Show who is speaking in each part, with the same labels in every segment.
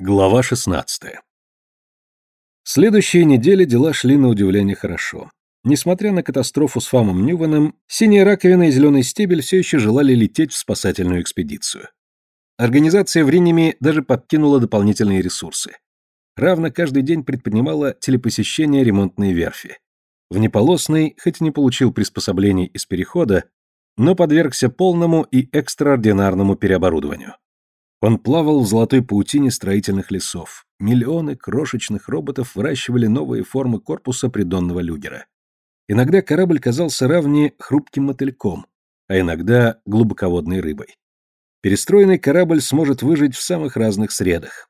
Speaker 1: Глава 16. Следующие недели дела шли на удивление хорошо. Несмотря на катастрофу с Фамом Ньюваном, синяя раковина и зеленый стебель все еще желали лететь в спасательную экспедицию. Организация в Риниме даже подкинула дополнительные ресурсы. Равно каждый день предпринимала телепосещение ремонтной верфи. В Неполосной, хоть и не получил приспособлений из перехода, но подвергся полному и экстраординарному переоборудованию. Он плавал в золотой паутине строительных лесов. Миллионы крошечных роботов выращивали новые формы корпуса придонного люгера. Иногда корабль казался равне хрупким мотыльком, а иногда глубоководной рыбой. Перестроенный корабль сможет выжить в самых разных средах.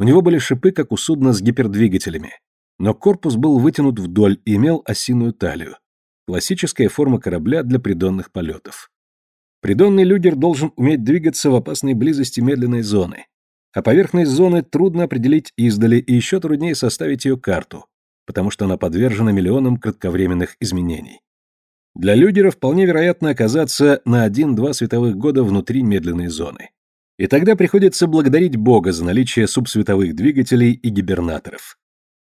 Speaker 1: У него были шипы, как у судна с гипердвигателями, но корпус был вытянут вдоль и имел осиную талию. Классическая форма корабля для придонных полетов. Придонный люгер должен уметь двигаться в опасной близости медленной зоны. А поверхность зоны трудно определить издали и еще труднее составить ее карту, потому что она подвержена миллионам кратковременных изменений. Для люгера вполне вероятно оказаться на 1-2 световых года внутри медленной зоны. И тогда приходится благодарить Бога за наличие субсветовых двигателей и гибернаторов.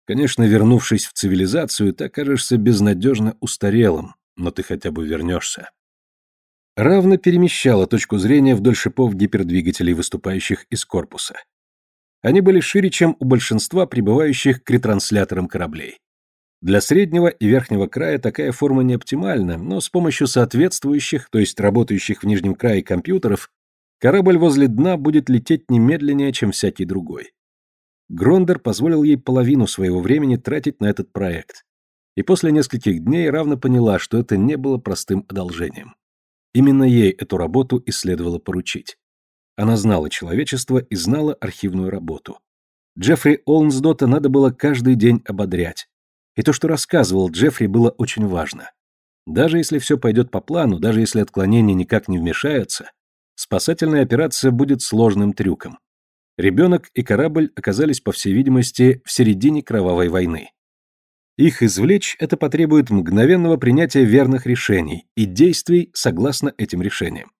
Speaker 1: Конечно, вернувшись в цивилизацию, ты окажешься безнадежно устарелым, но ты хотя бы вернешься равно перемещала точку зрения вдоль шипов гипердвигателей, выступающих из корпуса. Они были шире, чем у большинства прибывающих к ретрансляторам кораблей. Для среднего и верхнего края такая форма не оптимальна, но с помощью соответствующих, то есть работающих в нижнем крае компьютеров, корабль возле дна будет лететь немедленнее, чем всякий другой. Грондер позволил ей половину своего времени тратить на этот проект. И после нескольких дней равно поняла, что это не было простым одолжением. Именно ей эту работу и следовало поручить. Она знала человечество и знала архивную работу. Джеффри Олнсдота надо было каждый день ободрять. И то, что рассказывал Джеффри, было очень важно. Даже если все пойдет по плану, даже если отклонения никак не вмешаются, спасательная операция будет сложным трюком. Ребенок и корабль оказались, по всей видимости, в середине кровавой войны. Их извлечь это потребует мгновенного принятия верных решений и действий согласно этим решениям.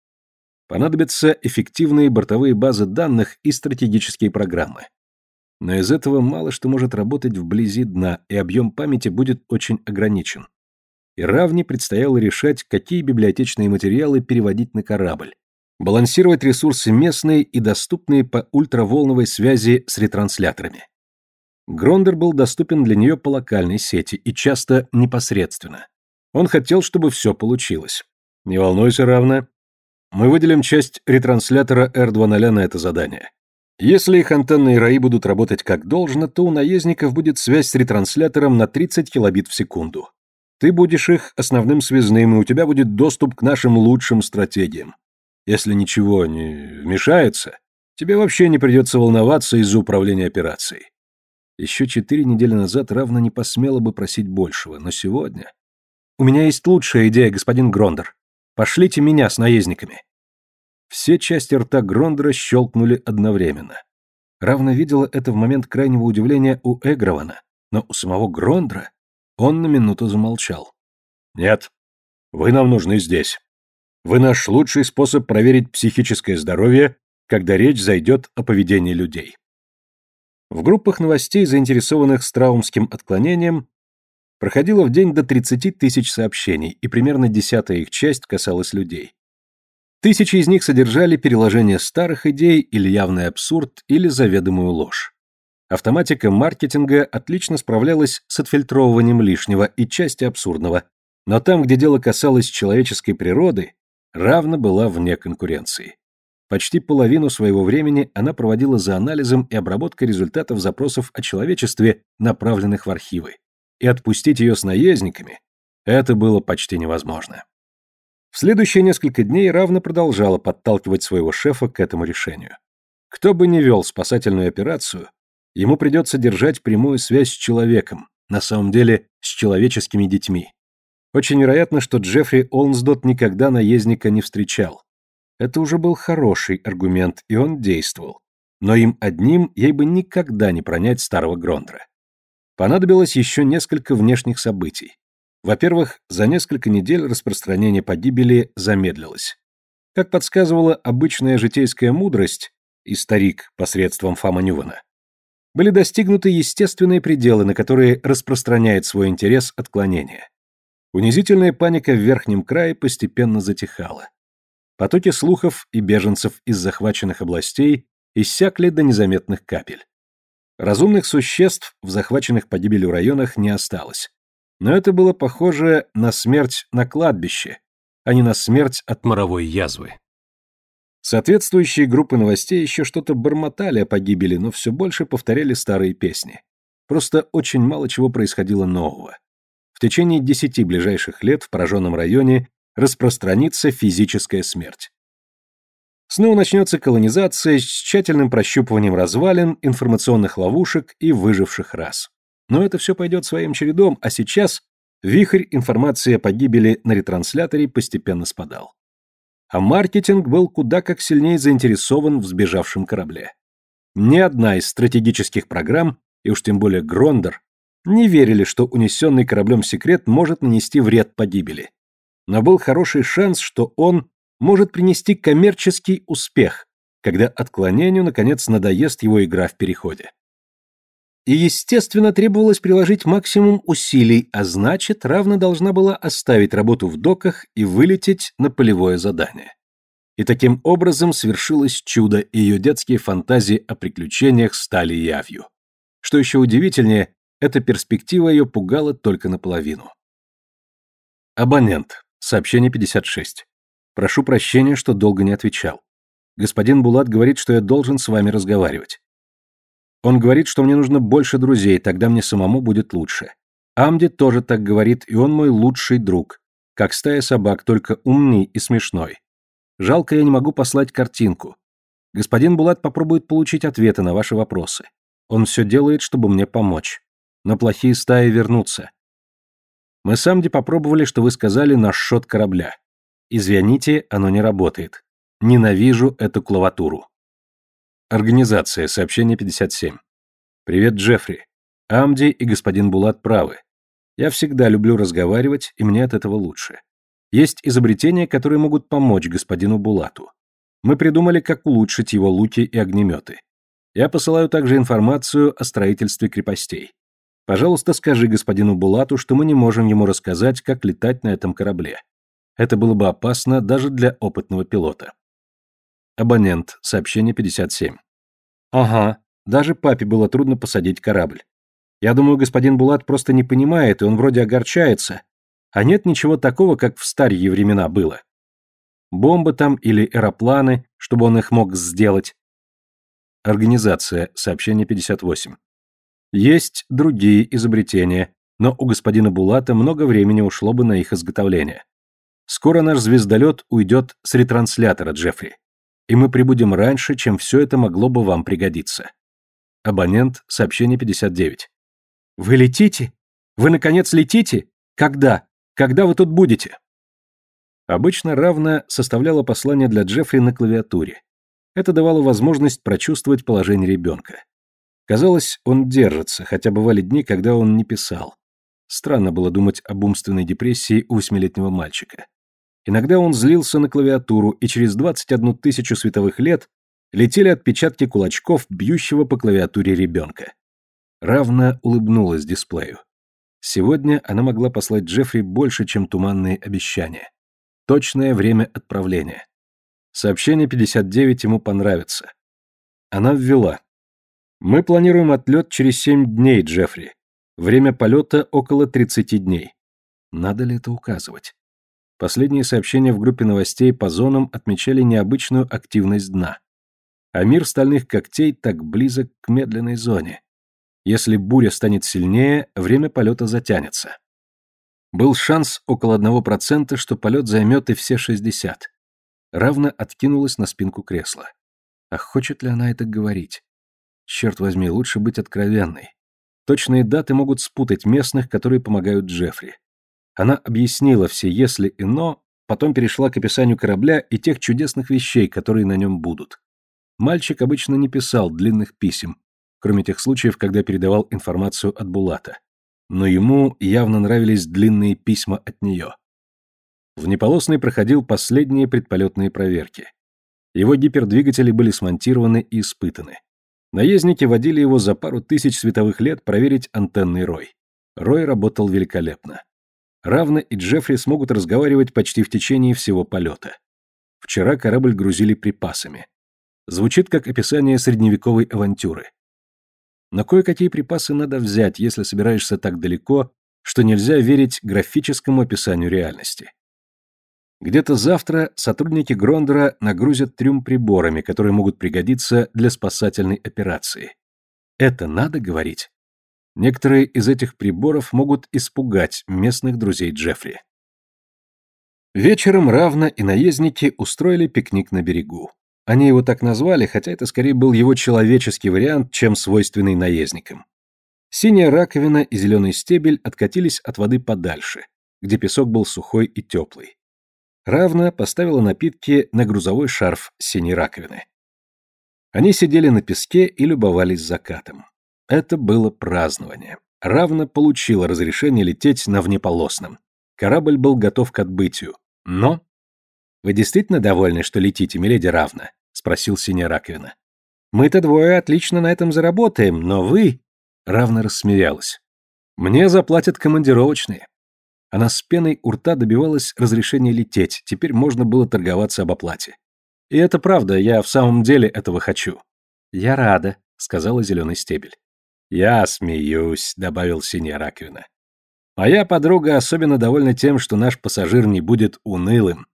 Speaker 1: Понадобятся эффективные бортовые базы данных и стратегические программы. Но из этого мало что может работать вблизи дна, и объем памяти будет очень ограничен. И равне предстояло решать, какие библиотечные материалы переводить на корабль, балансировать ресурсы местные и доступные по ультраволновой связи с ретрансляторами. Грондер был доступен для нее по локальной сети и часто непосредственно. Он хотел, чтобы все получилось. Не волнуйся, равно. Мы выделим часть ретранслятора R2.0 на это задание. Если их антенны и РАИ будут работать как должно, то у наездников будет связь с ретранслятором на 30 килобит в секунду. Ты будешь их основным связным, и у тебя будет доступ к нашим лучшим стратегиям. Если ничего не вмешается, тебе вообще не придется волноваться из-за управления операцией. Еще четыре недели назад равно не посмела бы просить большего, но сегодня... У меня есть лучшая идея, господин Грондер. Пошлите меня с наездниками. Все части рта Грондера щелкнули одновременно. Равно видела это в момент крайнего удивления у Эгрована, но у самого Грондера он на минуту замолчал. «Нет, вы нам нужны здесь. Вы наш лучший способ проверить психическое здоровье, когда речь зайдет о поведении людей. В группах новостей, заинтересованных страумским отклонением, проходило в день до 30 тысяч сообщений, и примерно десятая их часть касалась людей. Тысячи из них содержали переложение старых идей или явный абсурд, или заведомую ложь. Автоматика маркетинга отлично справлялась с отфильтровыванием лишнего и части абсурдного, но там, где дело касалось человеческой природы, равно была вне конкуренции. Почти половину своего времени она проводила за анализом и обработкой результатов запросов о человечестве, направленных в архивы. И отпустить ее с наездниками – это было почти невозможно. В следующие несколько дней Равна продолжала подталкивать своего шефа к этому решению. Кто бы ни вел спасательную операцию, ему придется держать прямую связь с человеком, на самом деле с человеческими детьми. Очень вероятно, что Джеффри Олнсдот никогда наездника не встречал, это уже был хороший аргумент, и он действовал. Но им одним ей бы никогда не пронять старого Грондра. Понадобилось еще несколько внешних событий. Во-первых, за несколько недель распространение погибели замедлилось. Как подсказывала обычная житейская мудрость, и старик посредством Фама Нювана, были достигнуты естественные пределы, на которые распространяет свой интерес отклонение. Унизительная паника в верхнем крае постепенно затихала. Потоки слухов и беженцев из захваченных областей иссякли до незаметных капель. Разумных существ в захваченных погибелью районах не осталось. Но это было похоже на смерть на кладбище, а не на смерть от моровой язвы. Соответствующие группы новостей еще что-то бормотали о погибели, но все больше повторяли старые песни. Просто очень мало чего происходило нового. В течение десяти ближайших лет в пораженном районе распространится физическая смерть. Снова начнется колонизация с тщательным прощупыванием развалин, информационных ловушек и выживших рас. Но это все пойдет своим чередом, а сейчас вихрь информации о погибели на ретрансляторе постепенно спадал а маркетинг был куда как сильнее заинтересован в сбежавшем корабле. Ни одна из стратегических программ, и уж тем более Грондер, не верили, что унесенный кораблем секрет может нанести вред погибели. Но был хороший шанс, что он может принести коммерческий успех, когда отклонению, наконец, надоест его игра в переходе. И, естественно, требовалось приложить максимум усилий, а значит, равно должна была оставить работу в доках и вылететь на полевое задание. И таким образом свершилось чудо, и ее детские фантазии о приключениях стали явью. Что еще удивительнее, эта перспектива ее пугала только наполовину. Абонент. Сообщение 56. Прошу прощения, что долго не отвечал. Господин Булат говорит, что я должен с вами разговаривать. Он говорит, что мне нужно больше друзей, тогда мне самому будет лучше. Амди тоже так говорит, и он мой лучший друг. Как стая собак, только умный и смешной. Жалко, я не могу послать картинку. Господин Булат попробует получить ответы на ваши вопросы. Он все делает, чтобы мне помочь. Но плохие стаи вернутся. Мы с Амди попробовали, что вы сказали, наш шот корабля. Извините, оно не работает. Ненавижу эту клаватуру. Организация. Сообщение 57. Привет, Джеффри. Амди и господин Булат правы. Я всегда люблю разговаривать, и мне от этого лучше. Есть изобретения, которые могут помочь господину Булату. Мы придумали, как улучшить его луки и огнеметы. Я посылаю также информацию о строительстве крепостей. Пожалуйста, скажи господину Булату, что мы не можем ему рассказать, как летать на этом корабле. Это было бы опасно даже для опытного пилота. Абонент. Сообщение 57. Ага, даже папе было трудно посадить корабль. Я думаю, господин Булат просто не понимает, и он вроде огорчается. А нет ничего такого, как в старые времена было. Бомбы там или аэропланы, чтобы он их мог сделать. Организация. Сообщение 58. Есть другие изобретения, но у господина Булата много времени ушло бы на их изготовление. Скоро наш звездолет уйдет с ретранслятора Джеффри и мы прибудем раньше, чем все это могло бы вам пригодиться. Абонент, сообщение 59. Вы летите? Вы, наконец, летите? Когда? Когда вы тут будете? Обычно равно составляла послание для Джеффри на клавиатуре. Это давало возможность прочувствовать положение ребенка. Казалось, он держится, хотя бывали дни, когда он не писал. Странно было думать об умственной депрессии у восьмилетнего мальчика. Иногда он злился на клавиатуру, и через 21 тысячу световых лет летели отпечатки кулачков, бьющего по клавиатуре ребенка. Равна улыбнулась дисплею. Сегодня она могла послать Джеффри больше, чем туманные обещания. Точное время отправления. Сообщение 59 ему понравится. Она ввела. Мы планируем отлет через 7 дней, Джеффри. Время полета около 30 дней. Надо ли это указывать? Последние сообщения в группе новостей по зонам отмечали необычную активность дна. А мир стальных когтей так близок к медленной зоне. Если буря станет сильнее, время полета затянется. Был шанс около 1%, что полет займет и все 60. Равно откинулась на спинку кресла. А хочет ли она это говорить? Черт возьми, лучше быть откровенной. Точные даты могут спутать местных, которые помогают Джеффри. Она объяснила все «если» и «но», потом перешла к описанию корабля и тех чудесных вещей, которые на нем будут. Мальчик обычно не писал длинных писем, кроме тех случаев, когда передавал информацию от Булата. Но ему явно нравились длинные письма от нее. В Неполосной проходил последние предполетные проверки. Его гипердвигатели были смонтированы и испытаны. Наездники водили его за пару тысяч световых лет проверить антенный рой. Рой работал великолепно. Равно и Джеффри смогут разговаривать почти в течение всего полета. Вчера корабль грузили припасами. Звучит как описание средневековой авантюры. Но кое-какие припасы надо взять, если собираешься так далеко, что нельзя верить графическому описанию реальности. Где-то завтра сотрудники Грондера нагрузят трюм приборами, которые могут пригодиться для спасательной операции. Это надо говорить. Некоторые из этих приборов могут испугать местных друзей Джеффри. Вечером Равна и наездники устроили пикник на берегу. Они его так назвали, хотя это скорее был его человеческий вариант, чем свойственный наездникам. Синяя раковина и зеленый стебель откатились от воды подальше, где песок был сухой и теплый. Равна поставила напитки на грузовой шарф синей раковины. Они сидели на песке и любовались закатом. Это было празднование. Равна получила разрешение лететь на внеполосном. Корабль был готов к отбытию. Но... «Вы действительно довольны, что летите, миледи Равна?» — спросил синяя раковина. «Мы-то двое отлично на этом заработаем, но вы...» Равна рассмеялась. «Мне заплатят командировочные. Она с пеной у рта добивалась разрешения лететь, теперь можно было торговаться об оплате. И это правда, я в самом деле этого хочу. Я рада, сказала зеленый стебель. Я смеюсь, добавил синяя раковина. Моя подруга особенно довольна тем, что наш пассажир не будет унылым.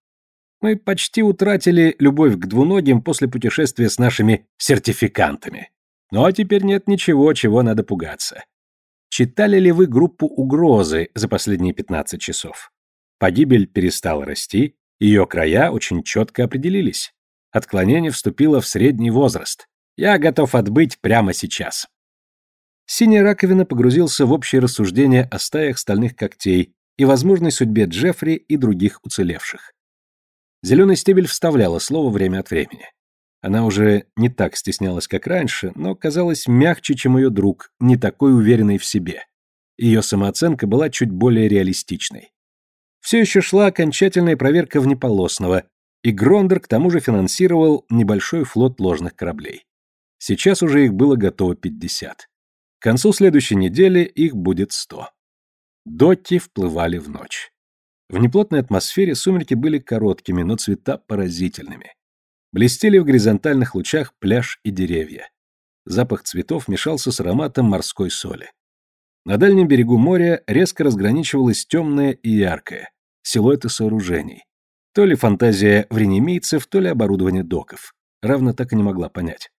Speaker 1: Мы почти утратили любовь к двуногим после путешествия с нашими сертификантами. Но теперь нет ничего, чего надо пугаться. Читали ли вы группу «Угрозы» за последние 15 часов? Погибель перестала расти, ее края очень четко определились. Отклонение вступило в средний возраст. Я готов отбыть прямо сейчас. Синяя раковина погрузился в общее рассуждение о стаях стальных когтей и возможной судьбе Джеффри и других уцелевших. Зеленый стебель вставляла слово время от времени. Она уже не так стеснялась, как раньше, но казалась мягче, чем ее друг, не такой уверенной в себе. Ее самооценка была чуть более реалистичной. Все еще шла окончательная проверка внеполосного, и Грондер к тому же финансировал небольшой флот ложных кораблей. Сейчас уже их было готово 50. К концу следующей недели их будет 100. Доки вплывали в ночь. В неплотной атмосфере сумерки были короткими, но цвета поразительными. Блестели в горизонтальных лучах пляж и деревья. Запах цветов мешался с ароматом морской соли. На дальнем берегу моря резко разграничивалось темное и яркое, силуэты сооружений. То ли фантазия вренемийцев, то ли оборудование доков. Равно так и не могла понять.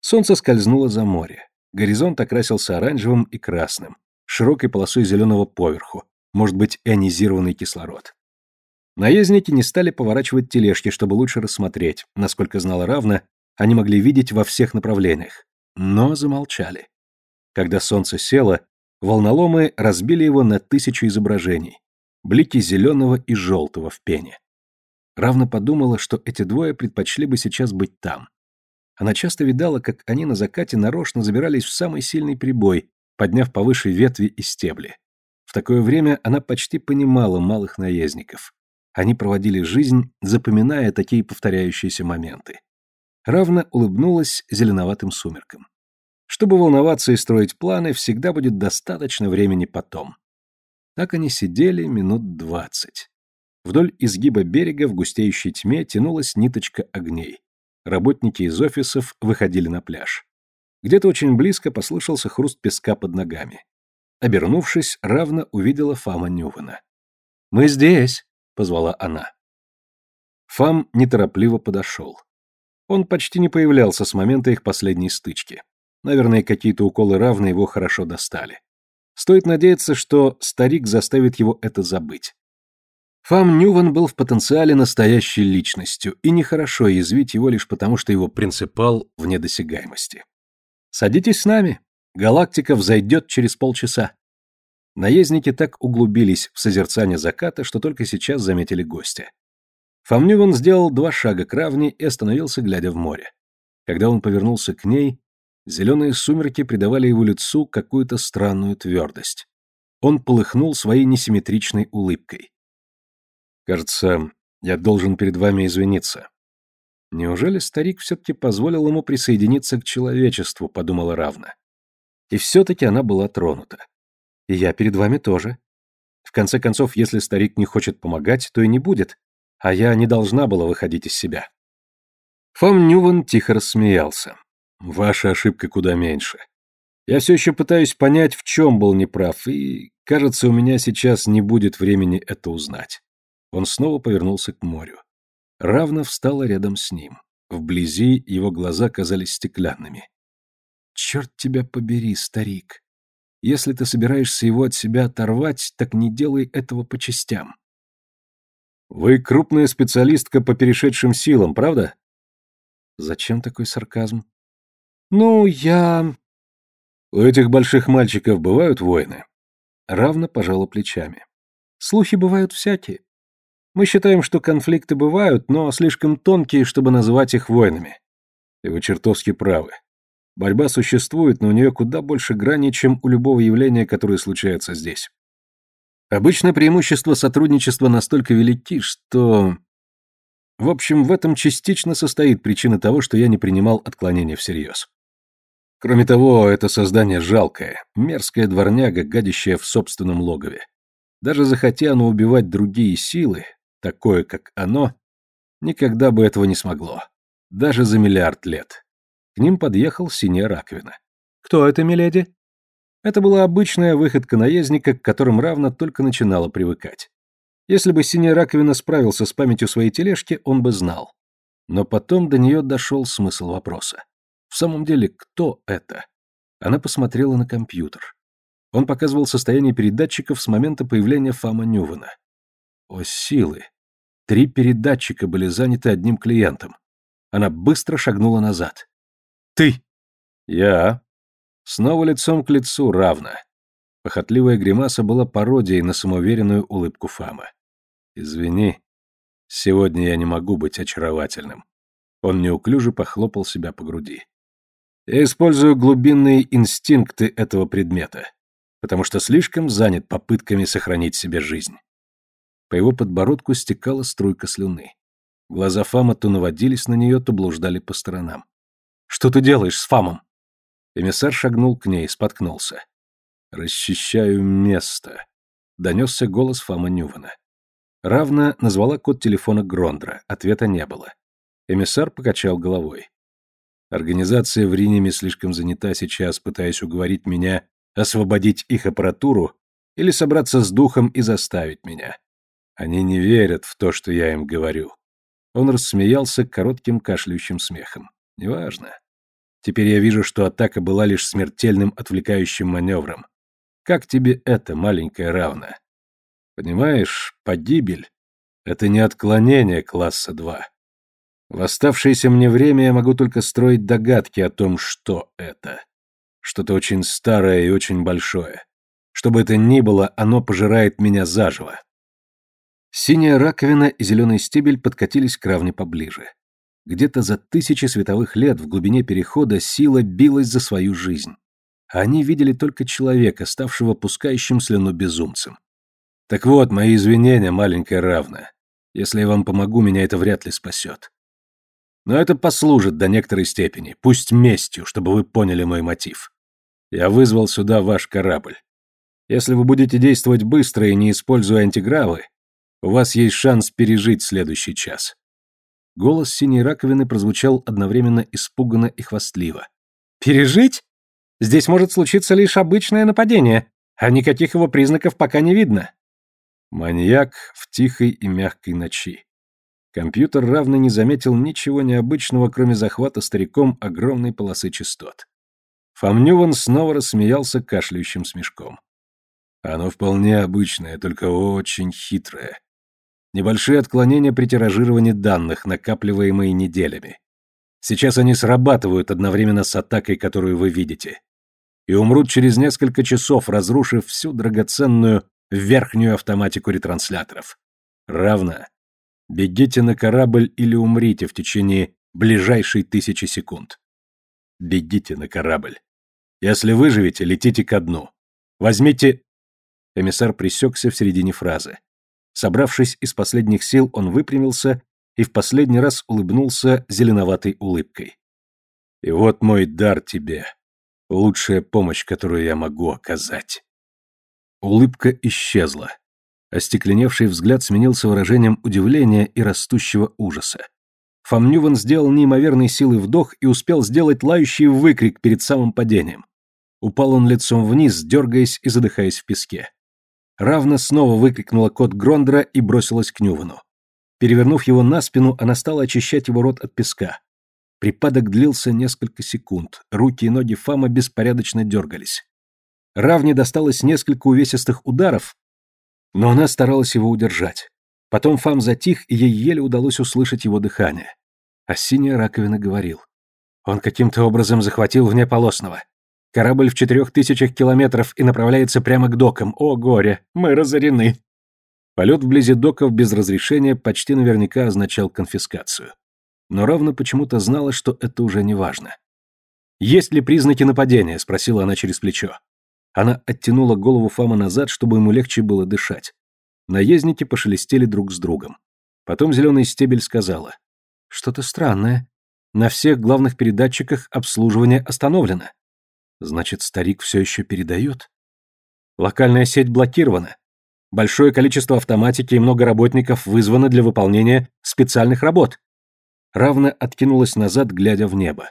Speaker 1: Солнце скользнуло за море. Горизонт окрасился оранжевым и красным, широкой полосой зеленого поверху, может быть, ионизированный кислород. Наездники не стали поворачивать тележки, чтобы лучше рассмотреть. Насколько знала Равна, они могли видеть во всех направлениях. Но замолчали. Когда солнце село, волноломы разбили его на тысячу изображений. Блики зеленого и желтого в пене. Равна подумала, что эти двое предпочли бы сейчас быть там. Она часто видала, как они на закате нарочно забирались в самый сильный прибой, подняв повыше ветви и стебли. В такое время она почти понимала малых наездников. Они проводили жизнь, запоминая такие повторяющиеся моменты. Равно улыбнулась зеленоватым сумеркам. Чтобы волноваться и строить планы, всегда будет достаточно времени потом. Так они сидели минут двадцать. Вдоль изгиба берега в густеющей тьме тянулась ниточка огней. Работники из офисов выходили на пляж. Где-то очень близко послышался хруст песка под ногами. Обернувшись, равно увидела Фама Нювана. «Мы здесь!» Позвала она. Фам неторопливо подошел. Он почти не появлялся с момента их последней стычки. Наверное, какие-то уколы равны его хорошо достали. Стоит надеяться, что старик заставит его это забыть. Фам Нюван был в потенциале настоящей личностью, и нехорошо язвить его лишь потому, что его принципал вне досягаемости. «Садитесь с нами. Галактика взойдет через полчаса». Наездники так углубились в созерцание заката, что только сейчас заметили гостя. Фомнюван сделал два шага к равне и остановился, глядя в море. Когда он повернулся к ней, зеленые сумерки придавали его лицу какую-то странную твердость. Он полыхнул своей несимметричной улыбкой. «Кажется, я должен перед вами извиниться. Неужели старик все-таки позволил ему присоединиться к человечеству, подумала Равна. И все-таки она была тронута. И я перед вами тоже. В конце концов, если старик не хочет помогать, то и не будет, а я не должна была выходить из себя. Фом Нюван тихо рассмеялся. Ваша ошибка куда меньше. Я все еще пытаюсь понять, в чем был неправ, и, кажется, у меня сейчас не будет времени это узнать. Он снова повернулся к морю. Равна встала рядом с ним. Вблизи его глаза казались стеклянными. «Черт тебя побери, старик. Если ты собираешься его от себя оторвать, так не делай этого по частям». «Вы крупная специалистка по перешедшим силам, правда?» «Зачем такой сарказм?» «Ну, я...» «У этих больших мальчиков бывают войны?» Равно пожала плечами. «Слухи бывают всякие. Мы считаем, что конфликты бывают, но слишком тонкие, чтобы называть их войнами. И вы чертовски правы. Борьба существует, но у нее куда больше граней, чем у любого явления, которое случается здесь. Обычно преимущества сотрудничества настолько велики, что... В общем, в этом частично состоит причина того, что я не принимал отклонения всерьез. Кроме того, это создание жалкое, мерзкая дворняга, гадящая в собственном логове. Даже захотя оно убивать другие силы, такое, как оно, никогда бы этого не смогло. Даже за миллиард лет. К ним подъехал синяя раковина. «Кто это, миледи?» Это была обычная выходка наездника, к которым равно только начинала привыкать. Если бы синяя раковина справился с памятью своей тележки, он бы знал. Но потом до нее дошел смысл вопроса. В самом деле, кто это? Она посмотрела на компьютер. Он показывал состояние передатчиков с момента появления Фама Нювана. О, силы! Три передатчика были заняты одним клиентом. Она быстро шагнула назад. «Ты!» «Я!» Снова лицом к лицу равно. Похотливая гримаса была пародией на самоуверенную улыбку Фама. «Извини, сегодня я не могу быть очаровательным». Он неуклюже похлопал себя по груди. «Я использую глубинные инстинкты этого предмета, потому что слишком занят попытками сохранить себе жизнь». По его подбородку стекала струйка слюны. Глаза Фама то наводились на нее, то блуждали по сторонам. «Что ты делаешь с Фамом?» Эмиссар шагнул к ней, споткнулся. «Расчищаю место», — донесся голос Фама Нювана. Равна назвала код телефона Грондра, ответа не было. Эмиссар покачал головой. Организация в Риниме слишком занята сейчас, пытаясь уговорить меня освободить их аппаратуру или собраться с духом и заставить меня. Они не верят в то, что я им говорю. Он рассмеялся коротким кашляющим смехом. Неважно. Теперь я вижу, что атака была лишь смертельным отвлекающим маневром. Как тебе это, маленькая равна? Понимаешь, погибель — это не отклонение класса 2. В оставшееся мне время я могу только строить догадки о том, что это. Что-то очень старое и очень большое. Что бы это ни было, оно пожирает меня заживо. Синяя раковина и зеленый стебель подкатились к равне поближе. Где-то за тысячи световых лет в глубине перехода сила билась за свою жизнь. А они видели только человека, ставшего пускающим слюну безумцем. Так вот, мои извинения, маленькая равна. Если я вам помогу, меня это вряд ли спасет. Но это послужит до некоторой степени, пусть местью, чтобы вы поняли мой мотив. Я вызвал сюда ваш корабль. Если вы будете действовать быстро и не используя антигравы, у вас есть шанс пережить следующий час. Голос синей раковины прозвучал одновременно испуганно и хвастливо. Пережить? Здесь может случиться лишь обычное нападение, а никаких его признаков пока не видно. Маньяк в тихой и мягкой ночи. Компьютер равно не заметил ничего необычного, кроме захвата стариком огромной полосы частот. Фомнюван снова рассмеялся кашляющим смешком. Оно вполне обычное, только очень хитрое. Небольшие отклонения при тиражировании данных, накапливаемые неделями. Сейчас они срабатывают одновременно с атакой, которую вы видите. И умрут через несколько часов, разрушив всю драгоценную верхнюю автоматику ретрансляторов. Равно. Бегите на корабль или умрите в течение ближайшей тысячи секунд. Бегите на корабль. Если выживете, летите ко дну. Возьмите... Эмиссар присекся в середине фразы. Собравшись из последних сил, он выпрямился и в последний раз улыбнулся зеленоватой улыбкой. «И вот мой дар тебе, лучшая помощь, которую я могу оказать». Улыбка исчезла. Остекленевший взгляд сменился выражением удивления и растущего ужаса. Фомнюван сделал неимоверной силой вдох и успел сделать лающий выкрик перед самым падением. Упал он лицом вниз, дергаясь и задыхаясь в песке. Равна снова выкрикнула кот Грондра и бросилась к Нювану. Перевернув его на спину, она стала очищать его рот от песка. Припадок длился несколько секунд, руки и ноги Фама беспорядочно дергались. Равне досталось несколько увесистых ударов, но она старалась его удержать. Потом Фам затих, и ей еле удалось услышать его дыхание. А синяя раковина говорил. Он каким-то образом захватил внеполосного. Корабль в четырех тысячах километров и направляется прямо к докам. О, горе! Мы разорены! Полет вблизи доков без разрешения почти наверняка означал конфискацию. Но равно почему-то знала, что это уже не важно. «Есть ли признаки нападения?» – спросила она через плечо. Она оттянула голову Фама назад, чтобы ему легче было дышать. Наездники пошелестели друг с другом. Потом зеленый стебель сказала. «Что-то странное. На всех главных передатчиках обслуживание остановлено. Значит, старик все еще передает? Локальная сеть блокирована. Большое количество автоматики и много работников вызвано для выполнения специальных работ». Равно откинулась назад, глядя в небо.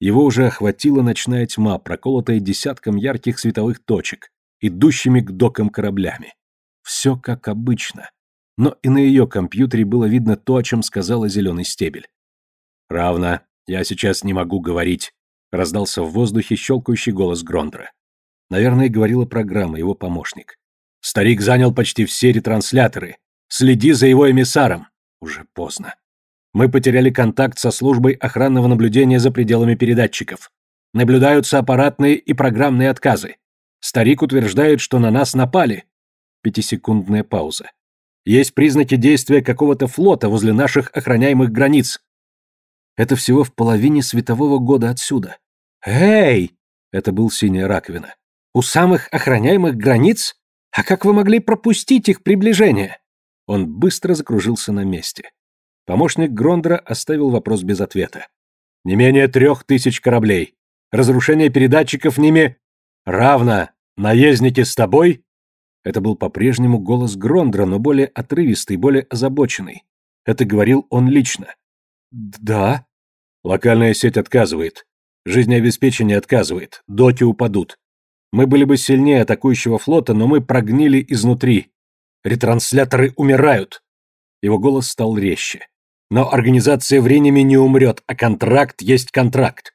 Speaker 1: Его уже охватила ночная тьма, проколотая десятком ярких световых точек, идущими к докам кораблями. Все как обычно. Но и на ее компьютере было видно то, о чем сказала зеленый стебель. «Равно. Я сейчас не могу говорить», — раздался в воздухе щелкающий голос Грондра. Наверное, говорила программа, его помощник. «Старик занял почти все ретрансляторы. Следи за его эмиссаром». Уже поздно. Мы потеряли контакт со службой охранного наблюдения за пределами передатчиков. Наблюдаются аппаратные и программные отказы. Старик утверждает, что на нас напали. Пятисекундная пауза. Есть признаки действия какого-то флота возле наших охраняемых границ. Это всего в половине светового года отсюда. Эй! Это был синяя раковина. У самых охраняемых границ? А как вы могли пропустить их приближение? Он быстро закружился на месте. Помощник Грондера оставил вопрос без ответа. «Не менее трех тысяч кораблей. Разрушение передатчиков ними равно. Наездники с тобой?» Это был по-прежнему голос Грондра, но более отрывистый, более озабоченный. Это говорил он лично. «Да». «Локальная сеть отказывает. Жизнеобеспечение отказывает. Доки упадут. Мы были бы сильнее атакующего флота, но мы прогнили изнутри. Ретрансляторы умирают». Его голос стал резче. Но организация временем не умрет, а контракт есть контракт.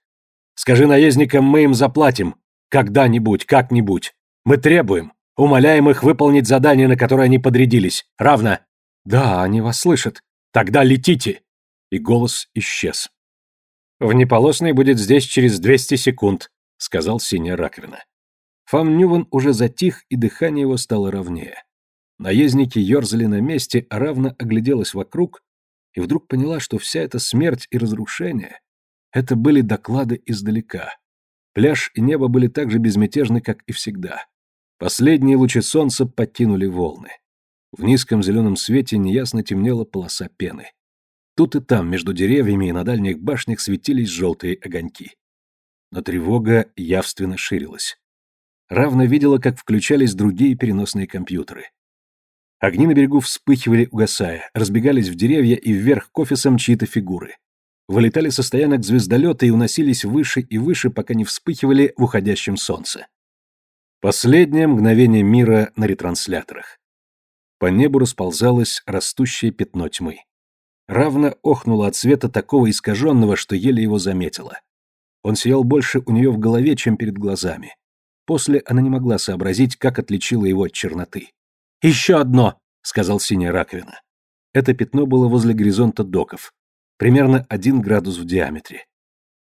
Speaker 1: Скажи наездникам, мы им заплатим. Когда-нибудь, как-нибудь. Мы требуем, умоляем их выполнить задание, на которое они подрядились. Равно. Да, они вас слышат. Тогда летите. И голос исчез. Внеполосный будет здесь через 200 секунд, сказал синяя раковина. Фам Ньюван уже затих, и дыхание его стало ровнее. Наездники ерзали на месте, а равно огляделась вокруг и вдруг поняла, что вся эта смерть и разрушение — это были доклады издалека. Пляж и небо были так же безмятежны, как и всегда. Последние лучи солнца подкинули волны. В низком зеленом свете неясно темнела полоса пены. Тут и там, между деревьями и на дальних башнях светились желтые огоньки. Но тревога явственно ширилась. Равно видела, как включались другие переносные компьютеры. Огни на берегу вспыхивали, угасая, разбегались в деревья и вверх к офисам чьи-то фигуры. Вылетали со стоянок звездолета и уносились выше и выше, пока не вспыхивали в уходящем солнце. Последнее мгновение мира на ретрансляторах. По небу расползалось растущее пятно тьмы. Равно охнуло от света такого искаженного, что еле его заметила. Он сиял больше у нее в голове, чем перед глазами. После она не могла сообразить, как отличила его от черноты. «Еще одно!» — сказал синяя раковина. Это пятно было возле горизонта доков, примерно один градус в диаметре.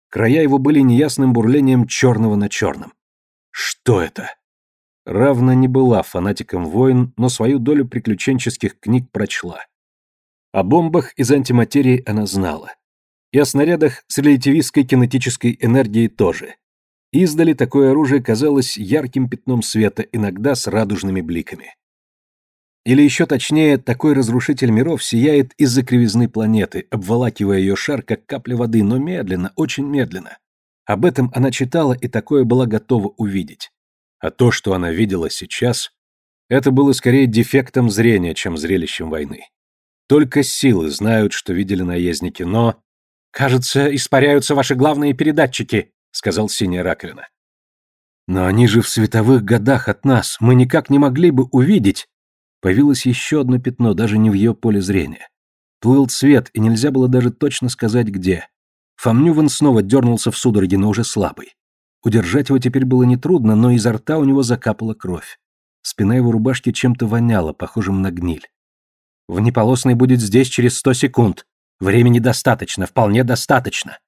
Speaker 1: Края его были неясным бурлением черного на черном. Что это? Равна не была фанатиком войн, но свою долю приключенческих книг прочла. О бомбах из антиматерии она знала. И о снарядах с релятивистской кинетической энергией тоже. Издали такое оружие казалось ярким пятном света, иногда с радужными бликами. Или еще точнее, такой разрушитель миров сияет из-за кривизны планеты, обволакивая ее шар, как капля воды, но медленно, очень медленно. Об этом она читала и такое была готова увидеть. А то, что она видела сейчас, это было скорее дефектом зрения, чем зрелищем войны. Только силы знают, что видели наездники, но... «Кажется, испаряются ваши главные передатчики», — сказал синяя раковина. «Но они же в световых годах от нас, мы никак не могли бы увидеть...» Появилось еще одно пятно, даже не в ее поле зрения. Плыл цвет, и нельзя было даже точно сказать, где. Фомнюван снова дернулся в судороге, но уже слабый. Удержать его теперь было нетрудно, но изо рта у него закапала кровь. Спина его рубашки чем-то воняла, похожим на гниль. «Внеполосный будет здесь через сто секунд. Времени достаточно, вполне достаточно».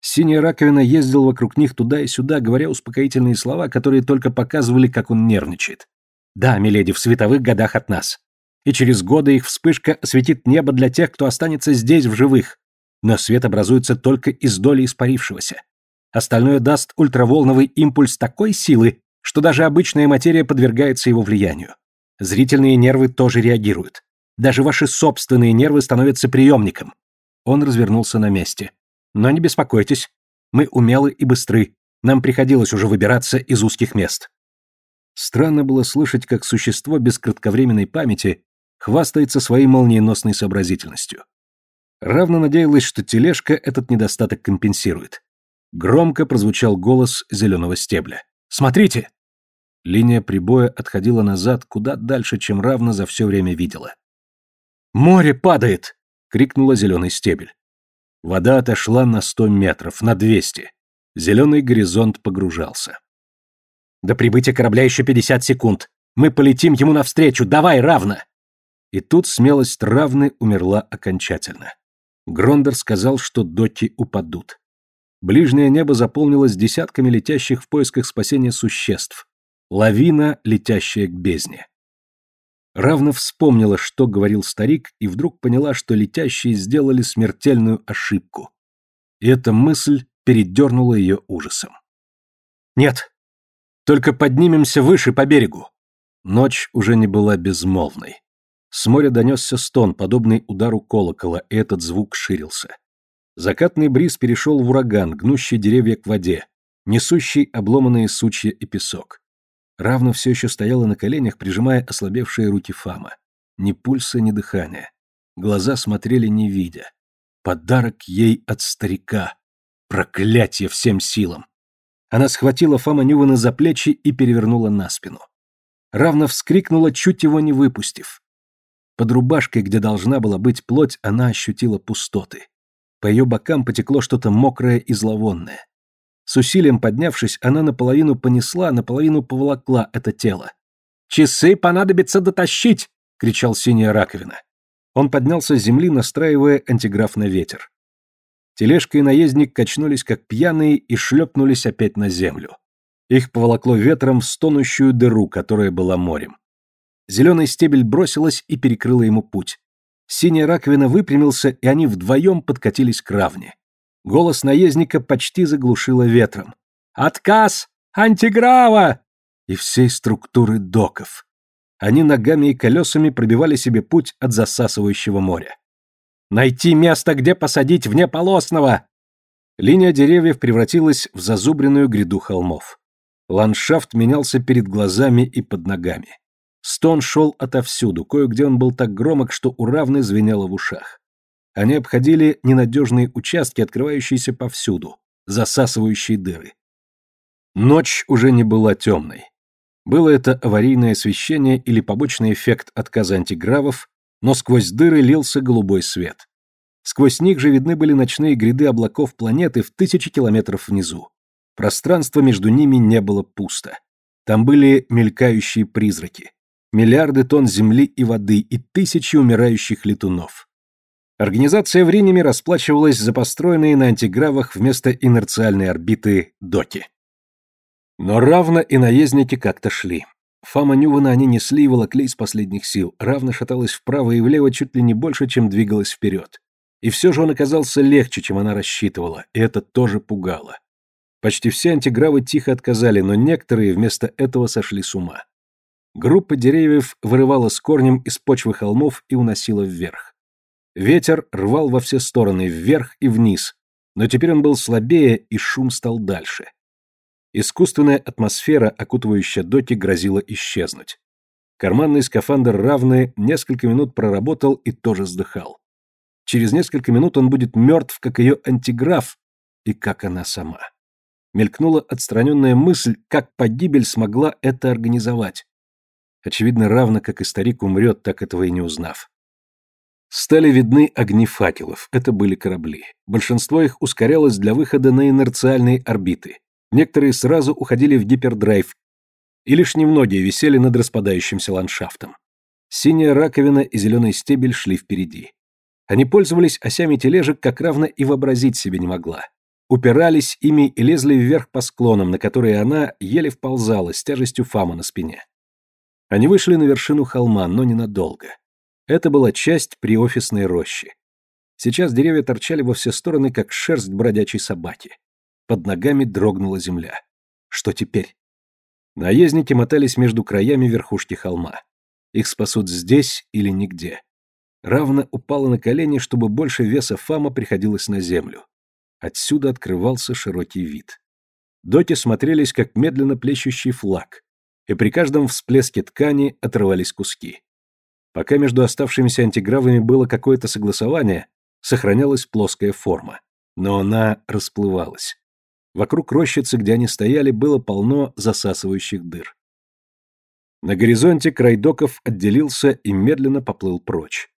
Speaker 1: Синяя раковина ездил вокруг них туда и сюда, говоря успокоительные слова, которые только показывали, как он нервничает. Да, миледи, в световых годах от нас. И через годы их вспышка осветит небо для тех, кто останется здесь в живых. Но свет образуется только из доли испарившегося. Остальное даст ультраволновый импульс такой силы, что даже обычная материя подвергается его влиянию. Зрительные нервы тоже реагируют. Даже ваши собственные нервы становятся приемником. Он развернулся на месте. Но не беспокойтесь. Мы умелы и быстры. Нам приходилось уже выбираться из узких мест. Странно было слышать, как существо без кратковременной памяти хвастается своей молниеносной сообразительностью. Равно надеялась, что тележка этот недостаток компенсирует. Громко прозвучал голос зеленого стебля. «Смотрите!» Линия прибоя отходила назад куда дальше, чем равно за все время видела. «Море падает!» — крикнула зеленый стебель. Вода отошла на сто метров, на двести. Зеленый горизонт погружался. До прибытия корабля еще 50 секунд. Мы полетим ему навстречу. Давай, равно!» И тут смелость равны умерла окончательно. Грондер сказал, что доки упадут. Ближнее небо заполнилось десятками летящих в поисках спасения существ. Лавина, летящая к бездне. Равно вспомнила, что говорил старик, и вдруг поняла, что летящие сделали смертельную ошибку. И эта мысль передернула ее ужасом. «Нет, только поднимемся выше по берегу. Ночь уже не была безмолвной. С моря донесся стон, подобный удару колокола, и этот звук ширился. Закатный бриз перешел в ураган, гнущий деревья к воде, несущий обломанные сучья и песок. Равно все еще стояла на коленях, прижимая ослабевшие руки Фама. Ни пульса, ни дыхания. Глаза смотрели не видя. Подарок ей от старика. Проклятье всем силам. Она схватила Фома Нювана за плечи и перевернула на спину. Равно вскрикнула, чуть его не выпустив. Под рубашкой, где должна была быть плоть, она ощутила пустоты. По ее бокам потекло что-то мокрое и зловонное. С усилием поднявшись, она наполовину понесла, наполовину поволокла это тело. «Часы понадобится дотащить!» — кричал синяя раковина. Он поднялся с земли, настраивая антиграф на ветер. Тележка и наездник качнулись как пьяные и шлепнулись опять на землю. Их поволокло ветром в стонущую дыру, которая была морем. Зеленый стебель бросилась и перекрыла ему путь. Синяя раковина выпрямился, и они вдвоем подкатились к равне. Голос наездника почти заглушило ветром. «Отказ! Антиграва!» И всей структуры доков. Они ногами и колесами пробивали себе путь от засасывающего моря. Найти место, где посадить внеполосного!» Линия деревьев превратилась в зазубренную гряду холмов. Ландшафт менялся перед глазами и под ногами. Стон шел отовсюду, кое-где он был так громок, что у звенело в ушах. Они обходили ненадежные участки, открывающиеся повсюду, засасывающие дыры. Ночь уже не была темной. Было это аварийное освещение или побочный эффект отказа антигравов, но сквозь дыры лился голубой свет. Сквозь них же видны были ночные гряды облаков планеты в тысячи километров внизу. Пространство между ними не было пусто. Там были мелькающие призраки. Миллиарды тонн земли и воды и тысячи умирающих летунов. Организация в Риниме расплачивалась за построенные на антигравах вместо инерциальной орбиты доки. Но равно и наездники как-то шли. Фама Нювана они несли и волокли из последних сил, равно шаталась вправо и влево чуть ли не больше, чем двигалась вперед. И все же он оказался легче, чем она рассчитывала, и это тоже пугало. Почти все антигравы тихо отказали, но некоторые вместо этого сошли с ума. Группа деревьев вырывала с корнем из почвы холмов и уносила вверх. Ветер рвал во все стороны, вверх и вниз, но теперь он был слабее, и шум стал дальше. Искусственная атмосфера, окутывающая доки, грозила исчезнуть. Карманный скафандр равный несколько минут проработал и тоже вздыхал. Через несколько минут он будет мертв, как ее антиграф, и как она сама. Мелькнула отстраненная мысль, как погибель смогла это организовать. Очевидно, равно как и старик умрет, так этого и не узнав. Стали видны огни факелов, это были корабли. Большинство их ускорялось для выхода на инерциальные орбиты. Некоторые сразу уходили в гипердрайв, и лишь немногие висели над распадающимся ландшафтом. Синяя раковина и зеленый стебель шли впереди. Они пользовались осями тележек, как равно и вообразить себе не могла. Упирались ими и лезли вверх по склонам, на которые она еле вползала с тяжестью Фама на спине. Они вышли на вершину холма, но ненадолго. Это была часть приофисной рощи. Сейчас деревья торчали во все стороны, как шерсть бродячей собаки. Под ногами дрогнула земля. Что теперь? Наездники мотались между краями верхушки холма. Их спасут здесь или нигде. Равно упала на колени, чтобы больше веса Фама приходилось на землю. Отсюда открывался широкий вид. Доти смотрелись, как медленно плещущий флаг, и при каждом всплеске ткани отрывались куски. Пока между оставшимися антигравами было какое-то согласование, сохранялась плоская форма. Но она расплывалась. Вокруг рощицы, где они стояли, было полно засасывающих дыр. На горизонте край доков отделился и медленно поплыл прочь.